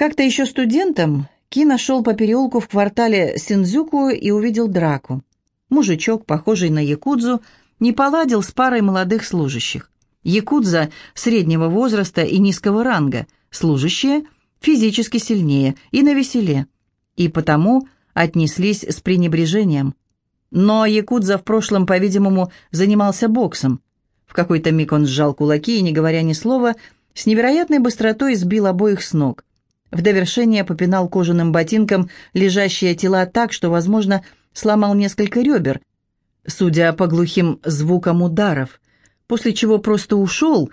Как-то еще студентом Кина шел по переулку в квартале Синдзюку и увидел драку. Мужичок, похожий на якудзу, не поладил с парой молодых служащих. Якудза среднего возраста и низкого ранга, служащие физически сильнее и навеселе, и потому отнеслись с пренебрежением. Но якудза в прошлом, по-видимому, занимался боксом. В какой-то миг он сжал кулаки и, не говоря ни слова, с невероятной быстротой сбил обоих с ног. В довершение попинал кожаным ботинком лежащие тела так, что, возможно, сломал несколько ребер, судя по глухим звукам ударов, после чего просто ушел.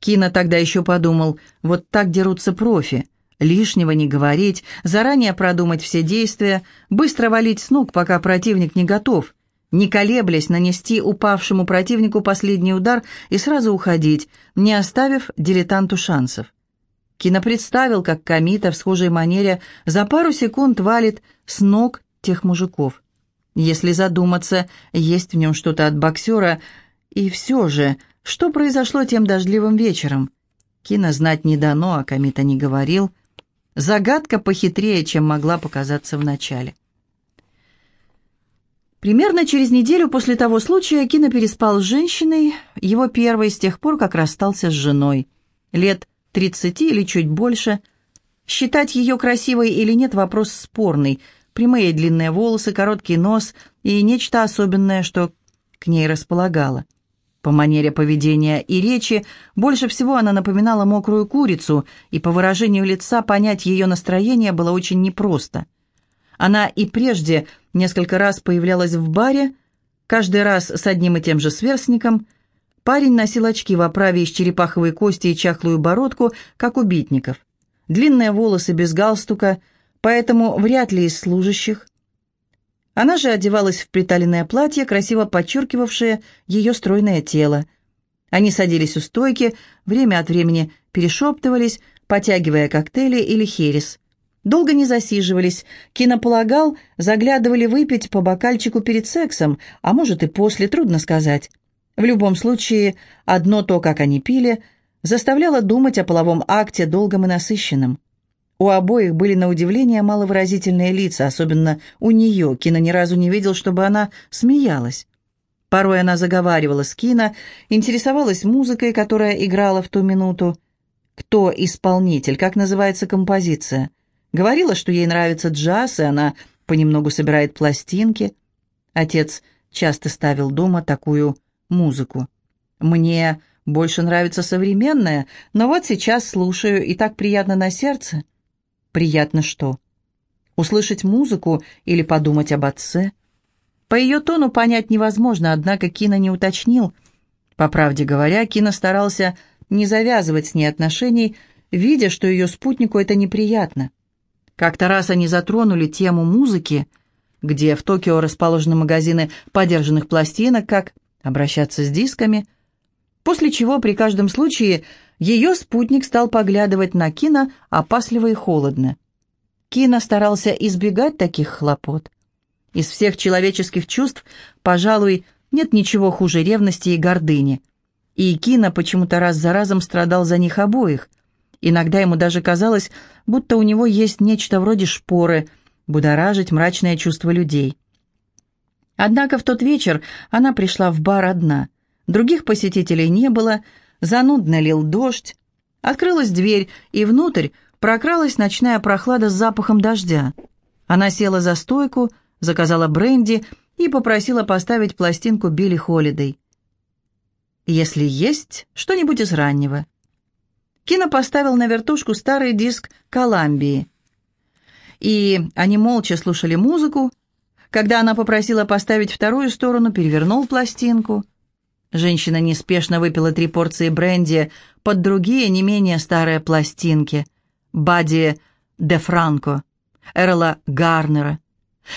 Кина тогда еще подумал, вот так дерутся профи. Лишнего не говорить, заранее продумать все действия, быстро валить с ног, пока противник не готов, не колеблясь нанести упавшему противнику последний удар и сразу уходить, не оставив дилетанту шансов. Кино представил, как Камита в схожей манере за пару секунд валит с ног тех мужиков. Если задуматься, есть в нем что-то от боксера, и все же, что произошло тем дождливым вечером? Кино знать не дано, а Камита не говорил. Загадка похитрее, чем могла показаться вначале. Примерно через неделю после того случая Кино переспал с женщиной, его первой с тех пор, как расстался с женой. Лет тридцати или чуть больше. Считать ее красивой или нет – вопрос спорный. Прямые длинные волосы, короткий нос и нечто особенное, что к ней располагало. По манере поведения и речи больше всего она напоминала мокрую курицу, и по выражению лица понять ее настроение было очень непросто. Она и прежде несколько раз появлялась в баре, каждый раз с одним и тем же сверстником – Парень носил очки в оправе из черепаховой кости и чахлую бородку, как у битников. Длинные волосы без галстука, поэтому вряд ли из служащих. Она же одевалась в приталенное платье, красиво подчеркивавшее ее стройное тело. Они садились у стойки, время от времени перешептывались, потягивая коктейли или херес. Долго не засиживались. Кино полагал, заглядывали выпить по бокальчику перед сексом, а может и после, трудно сказать. В любом случае, одно то, как они пили, заставляло думать о половом акте долгом и насыщенном. У обоих были на удивление маловыразительные лица, особенно у нее. Кина ни разу не видел, чтобы она смеялась. Порой она заговаривала с Кина, интересовалась музыкой, которая играла в ту минуту. Кто исполнитель, как называется композиция. Говорила, что ей нравится джаз, и она понемногу собирает пластинки. Отец часто ставил дома такую музыку. Мне больше нравится современная, но вот сейчас слушаю, и так приятно на сердце. Приятно что? Услышать музыку или подумать об отце? По ее тону понять невозможно, однако Кина не уточнил. По правде говоря, Кина старался не завязывать с ней отношений, видя, что ее спутнику это неприятно. Как-то раз они затронули тему музыки, где в Токио расположены магазины подержанных пластинок, как обращаться с дисками, после чего при каждом случае ее спутник стал поглядывать на Кина опасливо и холодно. Кина старался избегать таких хлопот. Из всех человеческих чувств, пожалуй, нет ничего хуже ревности и гордыни. И Кина почему-то раз за разом страдал за них обоих. Иногда ему даже казалось, будто у него есть нечто вроде шпоры, будоражить мрачное чувство людей. Однако в тот вечер она пришла в бар одна. Других посетителей не было, занудно лил дождь. Открылась дверь, и внутрь прокралась ночная прохлада с запахом дождя. Она села за стойку, заказала бренди и попросила поставить пластинку Билли Холидей. «Если есть что-нибудь из раннего». Кино поставил на вертушку старый диск «Коламбии». И они молча слушали музыку, когда она попросила поставить вторую сторону, перевернул пластинку. Женщина неспешно выпила три порции бренди под другие, не менее старые пластинки. Бади де Франко, Эрла Гарнера.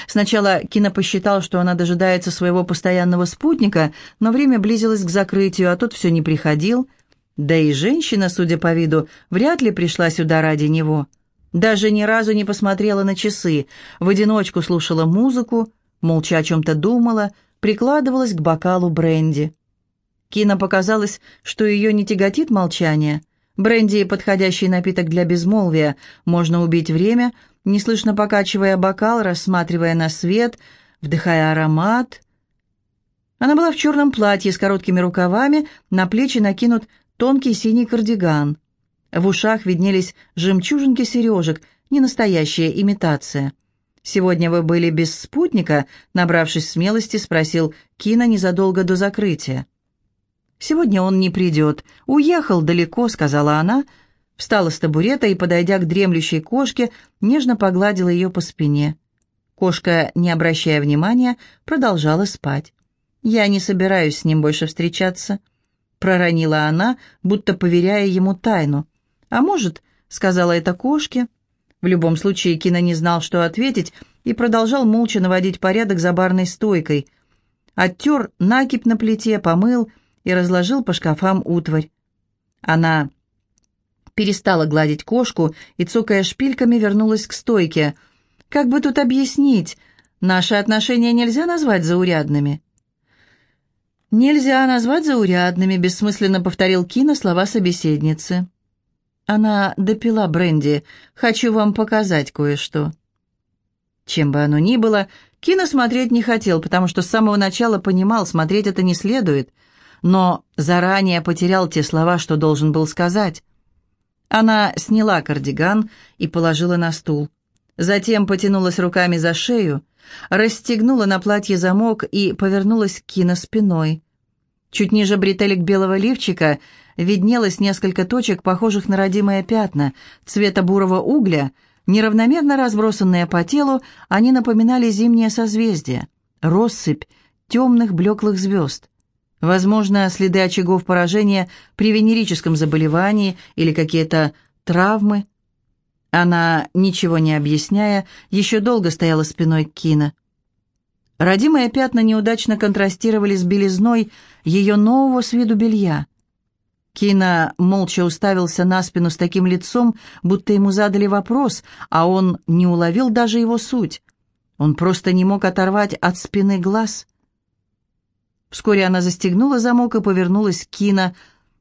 Сначала Кино посчитал, что она дожидается своего постоянного спутника, но время близилось к закрытию, а тот все не приходил. Да и женщина, судя по виду, вряд ли пришла сюда ради него. Даже ни разу не посмотрела на часы, в одиночку слушала музыку, молча о чем-то думала, прикладывалась к бокалу бренди. Кина показалось, что ее не тяготит молчание, Бренди – подходящий напиток для безмолвия. Можно убить время, неслышно покачивая бокал, рассматривая на свет, вдыхая аромат. Она была в черном платье с короткими рукавами, на плечи накинут тонкий синий кардиган. В ушах виднелись жемчужинки сережек, не настоящая имитация. «Сегодня вы были без спутника?» Набравшись смелости, спросил Кина незадолго до закрытия. «Сегодня он не придет. Уехал далеко», — сказала она, встала с табурета и, подойдя к дремлющей кошке, нежно погладила ее по спине. Кошка, не обращая внимания, продолжала спать. «Я не собираюсь с ним больше встречаться», — проронила она, будто поверяя ему тайну. «А может, — сказала это кошке, — в любом случае Кина не знал, что ответить, и продолжал молча наводить порядок за барной стойкой. Оттер накипь на плите, помыл и разложил по шкафам утварь. Она перестала гладить кошку и, цокая шпильками, вернулась к стойке. «Как бы тут объяснить? Наши отношения нельзя назвать заурядными». «Нельзя назвать заурядными», — бессмысленно повторил Кина слова собеседницы. Она допила бренди. «Хочу вам показать кое-что». Чем бы оно ни было, Кино смотреть не хотел, потому что с самого начала понимал, смотреть это не следует, но заранее потерял те слова, что должен был сказать. Она сняла кардиган и положила на стул. Затем потянулась руками за шею, расстегнула на платье замок и повернулась к Кино спиной. Чуть ниже бретелек белого лифчика виднелось несколько точек, похожих на родимые пятна, цвета бурого угля, неравномерно разбросанные по телу, они напоминали зимнее созвездие, россыпь темных блеклых звезд. Возможно, следы очагов поражения при венерическом заболевании или какие-то травмы. Она, ничего не объясняя, еще долго стояла спиной к Кина. Родимые пятна неудачно контрастировали с белизной ее нового с виду белья. Кина молча уставился на спину с таким лицом, будто ему задали вопрос, а он не уловил даже его суть. Он просто не мог оторвать от спины глаз. Вскоре она застегнула замок и повернулась к Кина,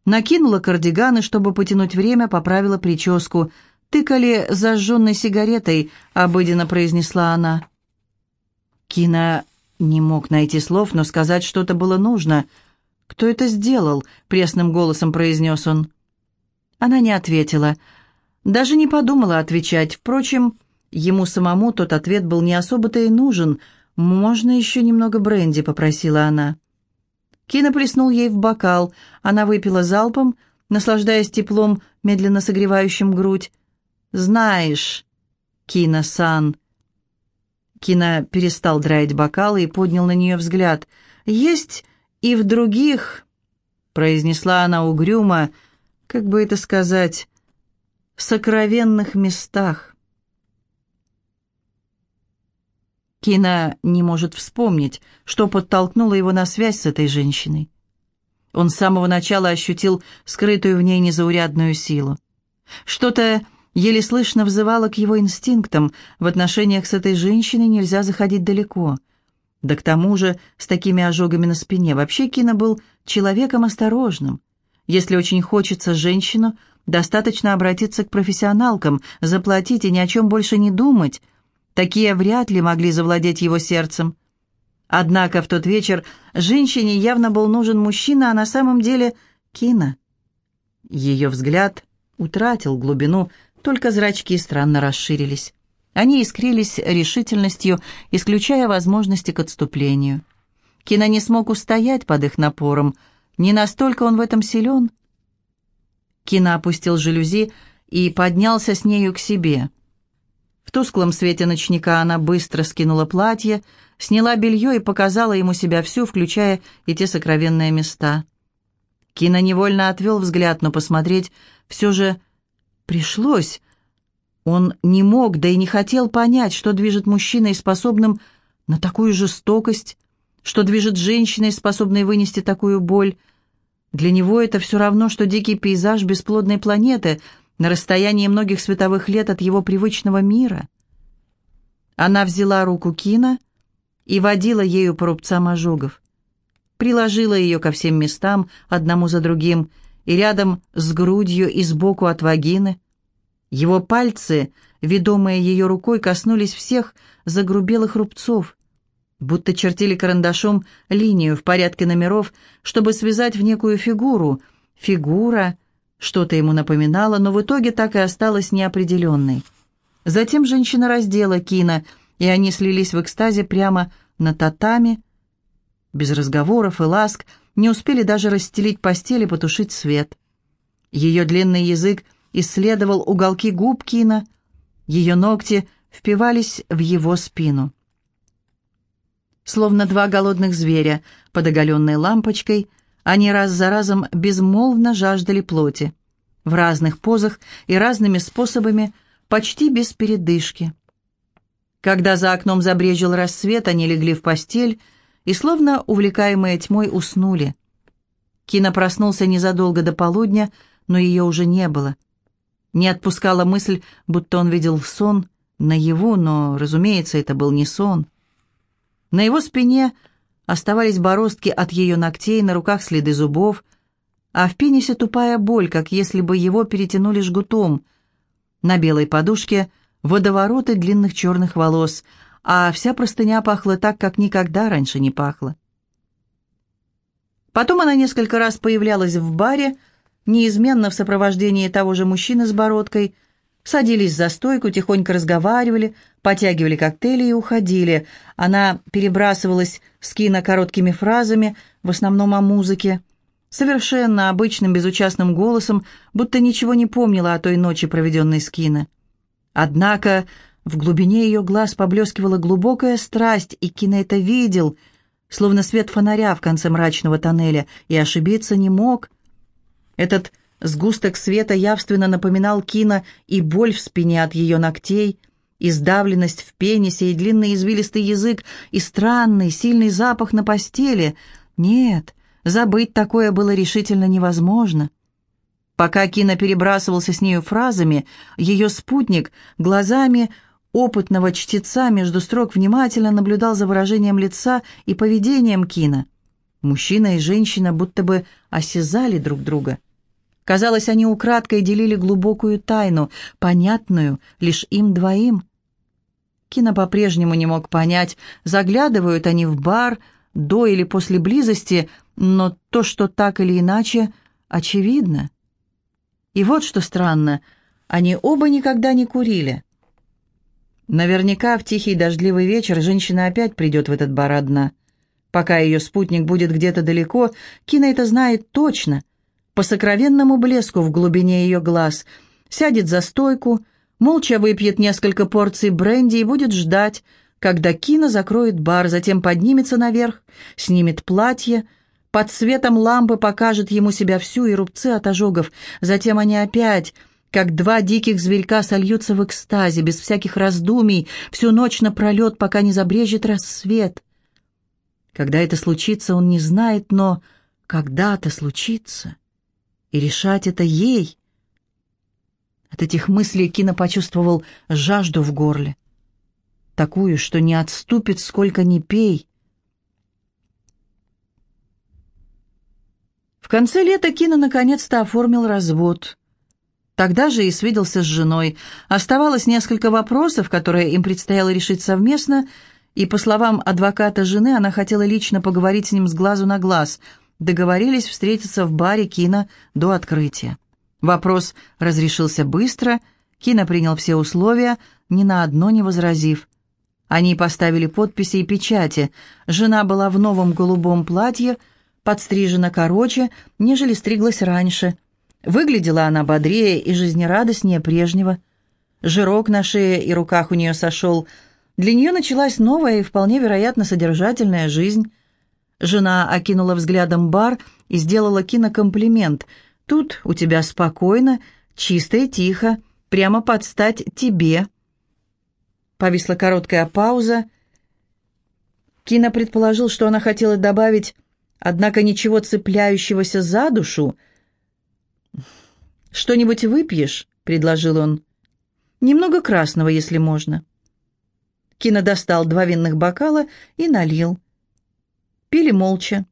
накинула кардиганы, чтобы потянуть время, поправила прическу. «Тыкали зажженной сигаретой», — обыденно произнесла она. Кина не мог найти слов, но сказать что-то было нужно — «Кто это сделал?» — пресным голосом произнес он. Она не ответила. Даже не подумала отвечать. Впрочем, ему самому тот ответ был не особо-то и нужен. «Можно еще немного бренди?» — попросила она. Кина плеснул ей в бокал. Она выпила залпом, наслаждаясь теплом, медленно согревающим грудь. «Знаешь, Кина-сан...» Кина перестал драить бокалы и поднял на нее взгляд. «Есть и в других, произнесла она угрюмо, как бы это сказать, сокровенных местах. Кина не может вспомнить, что подтолкнуло его на связь с этой женщиной. Он с самого начала ощутил скрытую в ней незаурядную силу. Что-то еле слышно взывало к его инстинктам. В отношениях с этой женщиной нельзя заходить далеко — да к тому же с такими ожогами на спине. Вообще Кина был человеком осторожным. Если очень хочется женщину, достаточно обратиться к профессионалкам, заплатить и ни о чем больше не думать. Такие вряд ли могли завладеть его сердцем. Однако в тот вечер женщине явно был нужен мужчина, а на самом деле Кина. Ее взгляд утратил глубину, только зрачки странно расширились. Они искрились решительностью, исключая возможности к отступлению. Кина не смог устоять под их напором. Не настолько он в этом силен. Кина опустил жалюзи и поднялся с нею к себе. В тусклом свете ночника она быстро скинула платье, сняла белье и показала ему себя всю, включая и те сокровенные места. Кина невольно отвел взгляд, но посмотреть все же пришлось, он не мог, да и не хотел понять, что движет мужчиной, способным на такую жестокость, что движет женщиной, способной вынести такую боль. Для него это все равно, что дикий пейзаж бесплодной планеты на расстоянии многих световых лет от его привычного мира. Она взяла руку Кина и водила ею по рубцам ожогов. Приложила ее ко всем местам, одному за другим, и рядом с грудью и сбоку от вагины. Его пальцы, ведомые ее рукой, коснулись всех загрубелых рубцов, будто чертили карандашом линию в порядке номеров, чтобы связать в некую фигуру. Фигура что-то ему напоминала, но в итоге так и осталась неопределенной. Затем женщина раздела Кина, и они слились в экстазе прямо на татами, без разговоров и ласк, не успели даже расстелить постель и потушить свет. Ее длинный язык исследовал уголки губ Кина, ее ногти впивались в его спину. Словно два голодных зверя под оголенной лампочкой, они раз за разом безмолвно жаждали плоти, в разных позах и разными способами, почти без передышки. Когда за окном забрежил рассвет, они легли в постель, и, словно увлекаемые тьмой, уснули. Кина проснулся незадолго до полудня, но ее уже не было. Не отпускала мысль, будто он видел сон наяву, но, разумеется, это был не сон. На его спине оставались бороздки от ее ногтей, на руках следы зубов, а в пенисе тупая боль, как если бы его перетянули жгутом. На белой подушке водовороты длинных черных волос — а вся простыня пахла так, как никогда раньше не пахла. Потом она несколько раз появлялась в баре, неизменно в сопровождении того же мужчины с бородкой, садились за стойку, тихонько разговаривали, потягивали коктейли и уходили. Она перебрасывалась с кино короткими фразами, в основном о музыке, совершенно обычным безучастным голосом, будто ничего не помнила о той ночи, проведенной с кино. Однако в глубине ее глаз поблескивала глубокая страсть, и Кина это видел, словно свет фонаря в конце мрачного тоннеля, и ошибиться не мог. Этот сгусток света явственно напоминал Кина и боль в спине от ее ногтей, и сдавленность в пенисе, и длинный извилистый язык, и странный, сильный запах на постели. Нет, забыть такое было решительно невозможно. Пока Кина перебрасывался с нею фразами, ее спутник глазами опытного чтеца между строк внимательно наблюдал за выражением лица и поведением Кина. Мужчина и женщина будто бы осязали друг друга. Казалось, они украдкой делили глубокую тайну, понятную лишь им двоим. Кина по-прежнему не мог понять, заглядывают они в бар до или после близости, но то, что так или иначе, очевидно. И вот что странно, они оба никогда не курили. Наверняка в тихий дождливый вечер женщина опять придет в этот бар одна. Пока ее спутник будет где-то далеко, Кина это знает точно. По сокровенному блеску в глубине ее глаз. Сядет за стойку, молча выпьет несколько порций бренди и будет ждать, когда Кина закроет бар, затем поднимется наверх, снимет платье, под светом лампы покажет ему себя всю и рубцы от ожогов, затем они опять как два диких зверька сольются в экстазе, без всяких раздумий, всю ночь напролет, пока не забрежет рассвет. Когда это случится, он не знает, но когда-то случится. И решать это ей. От этих мыслей Кина почувствовал жажду в горле. Такую, что не отступит, сколько ни пей. В конце лета Кина наконец-то оформил развод. Тогда же и свиделся с женой. Оставалось несколько вопросов, которые им предстояло решить совместно, и, по словам адвоката жены, она хотела лично поговорить с ним с глазу на глаз. Договорились встретиться в баре Кина до открытия. Вопрос разрешился быстро, Кина принял все условия, ни на одно не возразив. Они поставили подписи и печати. Жена была в новом голубом платье, подстрижена короче, нежели стриглась раньше – Выглядела она бодрее и жизнерадостнее прежнего. Жирок на шее и руках у нее сошел. Для нее началась новая и вполне вероятно содержательная жизнь. Жена окинула взглядом бар и сделала Кина комплимент. «Тут у тебя спокойно, чисто и тихо, прямо под стать тебе». Повисла короткая пауза. Кина предположил, что она хотела добавить, однако ничего цепляющегося за душу — «Что-нибудь выпьешь?» — предложил он. «Немного красного, если можно». Кина достал два винных бокала и налил. Пили молча.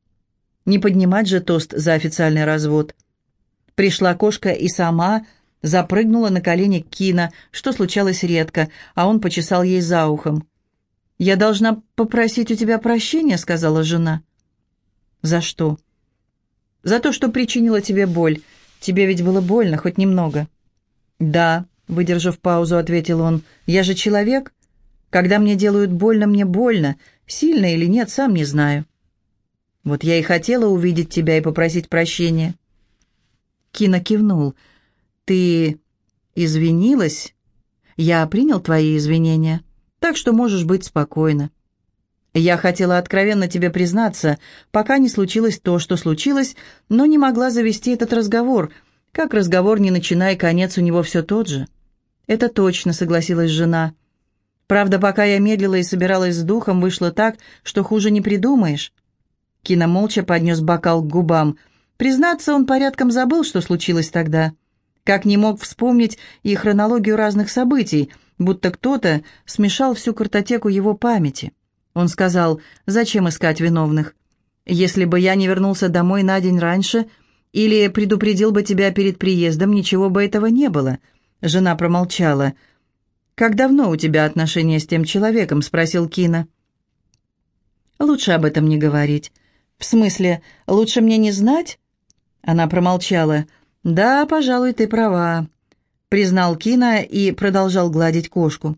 Не поднимать же тост за официальный развод. Пришла кошка и сама запрыгнула на колени Кина, что случалось редко, а он почесал ей за ухом. «Я должна попросить у тебя прощения», — сказала жена. «За что?» «За то, что причинила тебе боль. Тебе ведь было больно, хоть немного». «Да», — выдержав паузу, ответил он, — «я же человек. Когда мне делают больно, мне больно. Сильно или нет, сам не знаю». «Вот я и хотела увидеть тебя и попросить прощения». Кина кивнул. «Ты извинилась? Я принял твои извинения, так что можешь быть спокойна. Я хотела откровенно тебе признаться, пока не случилось то, что случилось, но не могла завести этот разговор. Как разговор, не начиная, конец у него все тот же». «Это точно», — согласилась жена. «Правда, пока я медлила и собиралась с духом, вышло так, что хуже не придумаешь». Кина молча поднес бокал к губам. Признаться, он порядком забыл, что случилось тогда. Как не мог вспомнить и хронологию разных событий, будто кто-то смешал всю картотеку его памяти. Он сказал, зачем искать виновных? Если бы я не вернулся домой на день раньше или предупредил бы тебя перед приездом, ничего бы этого не было. Жена промолчала. «Как давно у тебя отношения с тем человеком?» — спросил Кина. «Лучше об этом не говорить. «В смысле, лучше мне не знать?» Она промолчала. «Да, пожалуй, ты права», — признал Кина и продолжал гладить кошку.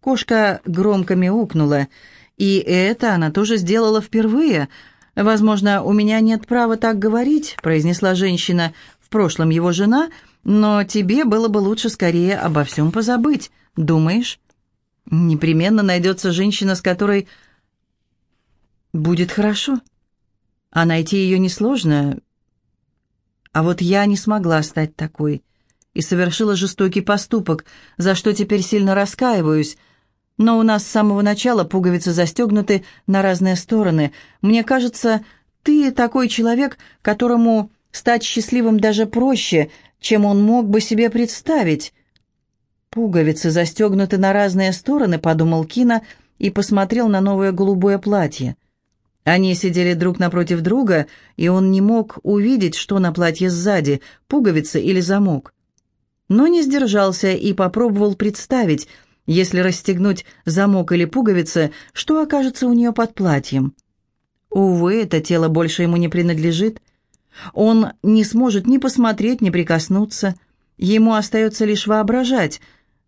Кошка громко мяукнула, и это она тоже сделала впервые. «Возможно, у меня нет права так говорить», — произнесла женщина, в прошлом его жена, «но тебе было бы лучше скорее обо всем позабыть, думаешь?» «Непременно найдется женщина, с которой будет хорошо» а найти ее несложно. А вот я не смогла стать такой и совершила жестокий поступок, за что теперь сильно раскаиваюсь. Но у нас с самого начала пуговицы застегнуты на разные стороны. Мне кажется, ты такой человек, которому стать счастливым даже проще, чем он мог бы себе представить. «Пуговицы застегнуты на разные стороны», — подумал Кина и посмотрел на новое голубое платье. Они сидели друг напротив друга, и он не мог увидеть, что на платье сзади, пуговица или замок. Но не сдержался и попробовал представить, если расстегнуть замок или пуговицы, что окажется у нее под платьем. Увы, это тело больше ему не принадлежит. Он не сможет ни посмотреть, ни прикоснуться. Ему остается лишь воображать.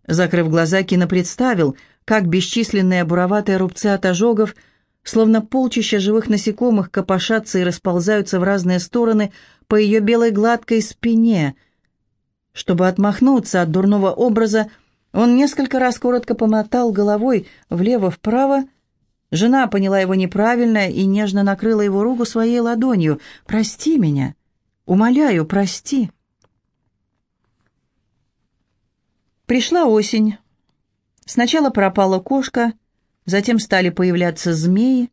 Закрыв глаза, Кино представил, как бесчисленные буроватые рубцы от ожогов – словно полчища живых насекомых копошатся и расползаются в разные стороны по ее белой гладкой спине. Чтобы отмахнуться от дурного образа, он несколько раз коротко помотал головой влево-вправо. Жена поняла его неправильно и нежно накрыла его руку своей ладонью. «Прости меня! Умоляю, прости!» Пришла осень. Сначала пропала кошка, Затем стали появляться змеи.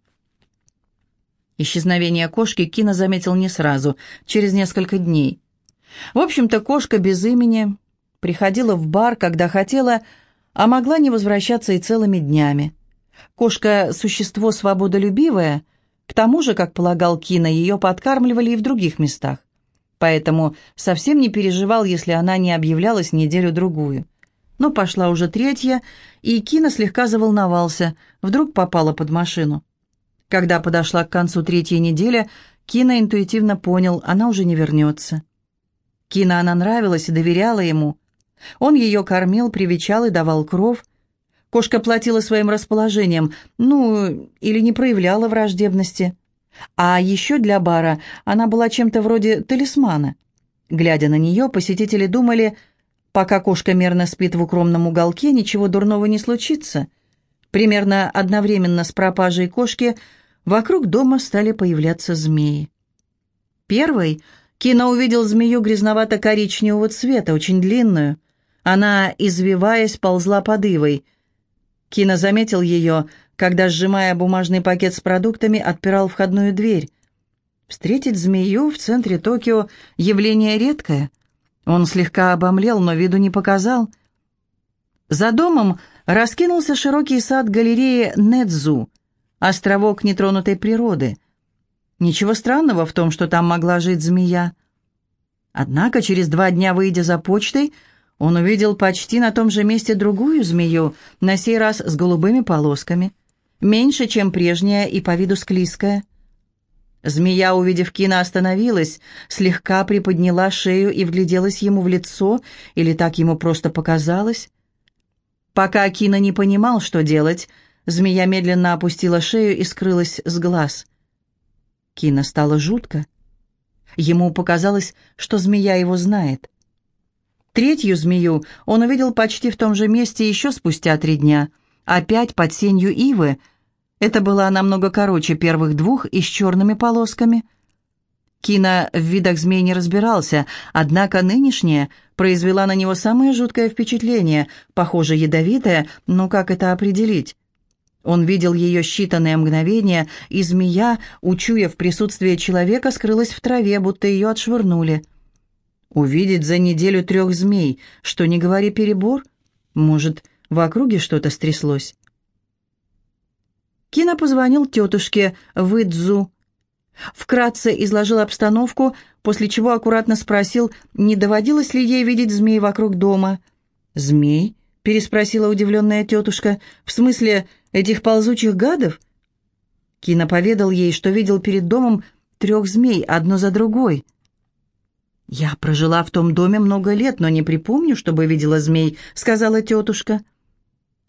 Исчезновение кошки Кина заметил не сразу, через несколько дней. В общем-то, кошка без имени приходила в бар, когда хотела, а могла не возвращаться и целыми днями. Кошка – существо свободолюбивое, к тому же, как полагал Кина, ее подкармливали и в других местах. Поэтому совсем не переживал, если она не объявлялась неделю-другую. Но пошла уже третья, и Кина слегка заволновался, вдруг попала под машину. Когда подошла к концу третьей недели, Кина интуитивно понял, она уже не вернется. Кина она нравилась и доверяла ему. Он ее кормил, привечал и давал кров. Кошка платила своим расположением, ну, или не проявляла враждебности. А еще для бара она была чем-то вроде талисмана. Глядя на нее, посетители думали – Пока кошка мерно спит в укромном уголке, ничего дурного не случится. Примерно одновременно с пропажей кошки вокруг дома стали появляться змеи. Первый Кина увидел змею грязновато-коричневого цвета, очень длинную. Она, извиваясь, ползла под ивой. Кина заметил ее, когда, сжимая бумажный пакет с продуктами, отпирал входную дверь. Встретить змею в центре Токио – явление редкое. Он слегка обомлел, но виду не показал. За домом раскинулся широкий сад галереи Недзу, островок нетронутой природы. Ничего странного в том, что там могла жить змея. Однако через два дня, выйдя за почтой, он увидел почти на том же месте другую змею, на сей раз с голубыми полосками, меньше, чем прежняя и по виду склизкая. Змея, увидев Кина, остановилась, слегка приподняла шею и вгляделась ему в лицо, или так ему просто показалось. Пока Кина не понимал, что делать, змея медленно опустила шею и скрылась с глаз. Кина стало жутко. Ему показалось, что змея его знает. Третью змею он увидел почти в том же месте еще спустя три дня, опять под сенью ивы. Это была намного короче первых двух и с черными полосками. Кина в видах змей не разбирался, однако нынешняя произвела на него самое жуткое впечатление, похоже, ядовитое, но как это определить? Он видел ее считанные мгновения, и змея, учуяв присутствие человека, скрылась в траве, будто ее отшвырнули. Увидеть за неделю трех змей, что не говори перебор? Может, в округе что-то стряслось? Кина позвонил тетушке Выдзу. Вкратце изложил обстановку, после чего аккуратно спросил, не доводилось ли ей видеть змей вокруг дома. «Змей?» — переспросила удивленная тетушка. «В смысле, этих ползучих гадов?» Кина поведал ей, что видел перед домом трех змей, одно за другой — «Я прожила в том доме много лет, но не припомню, чтобы видела змей», — сказала тетушка.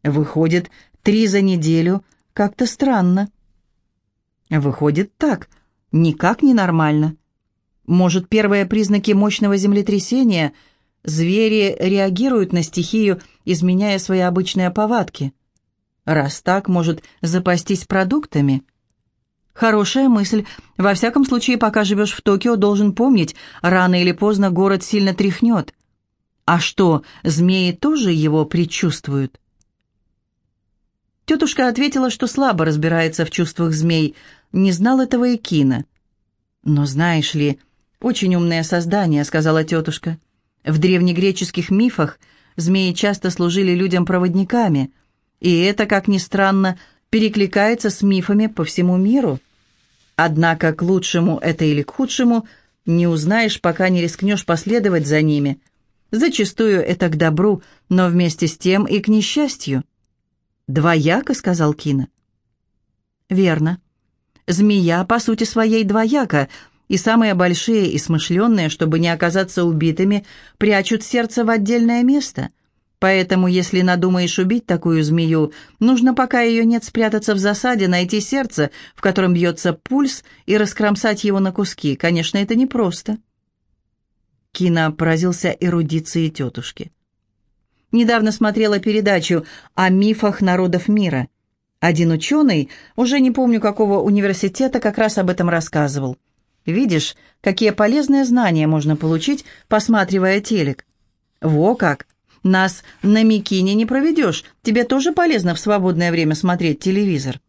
«Выходит, три за неделю. Как-то странно». «Выходит так. Никак не нормально. Может, первые признаки мощного землетрясения? Звери реагируют на стихию, изменяя свои обычные повадки. Раз так, может, запастись продуктами?» Хорошая мысль. Во всяком случае, пока живешь в Токио, должен помнить, рано или поздно город сильно тряхнет. А что, змеи тоже его предчувствуют? Тетушка ответила, что слабо разбирается в чувствах змей, не знал этого и Кина. «Но знаешь ли, очень умное создание», — сказала тетушка. «В древнегреческих мифах змеи часто служили людям проводниками, и это, как ни странно, перекликается с мифами по всему миру». Однако к лучшему это или к худшему не узнаешь, пока не рискнешь последовать за ними. Зачастую это к добру, но вместе с тем и к несчастью. «Двояко», — сказал Кина. «Верно. Змея, по сути своей, двояка, и самые большие и смышленные, чтобы не оказаться убитыми, прячут сердце в отдельное место. Поэтому, если надумаешь убить такую змею, нужно, пока ее нет, спрятаться в засаде, найти сердце, в котором бьется пульс, и раскромсать его на куски. Конечно, это непросто. Кина поразился эрудиции тетушки. Недавно смотрела передачу о мифах народов мира. Один ученый, уже не помню какого университета, как раз об этом рассказывал. Видишь, какие полезные знания можно получить, посматривая телек. Во как! Нас на Микине не проведешь. Тебе тоже полезно в свободное время смотреть телевизор».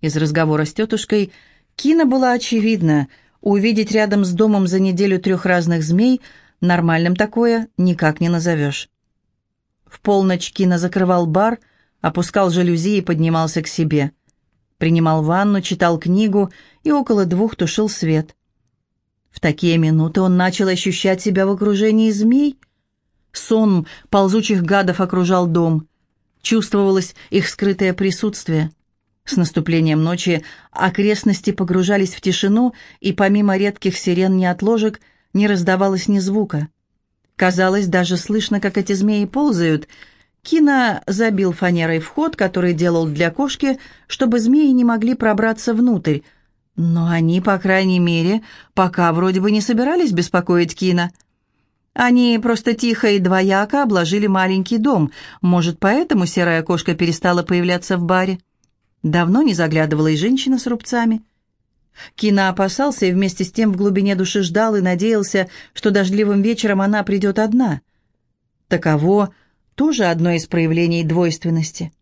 Из разговора с тетушкой Кина было очевидно. Увидеть рядом с домом за неделю трех разных змей нормальным такое никак не назовешь. В полночь Кина закрывал бар, опускал жалюзи и поднимался к себе. Принимал ванну, читал книгу и около двух тушил свет. В такие минуты он начал ощущать себя в окружении змей, Сон ползучих гадов окружал дом. Чувствовалось их скрытое присутствие. С наступлением ночи окрестности погружались в тишину, и помимо редких сирен неотложек не раздавалось ни звука. Казалось, даже слышно, как эти змеи ползают. Кина забил фанерой вход, который делал для кошки, чтобы змеи не могли пробраться внутрь. Но они, по крайней мере, пока вроде бы не собирались беспокоить Кина — они просто тихо и двояко обложили маленький дом. Может, поэтому серая кошка перестала появляться в баре? Давно не заглядывала и женщина с рубцами. Кина опасался и вместе с тем в глубине души ждал и надеялся, что дождливым вечером она придет одна. Таково тоже одно из проявлений двойственности.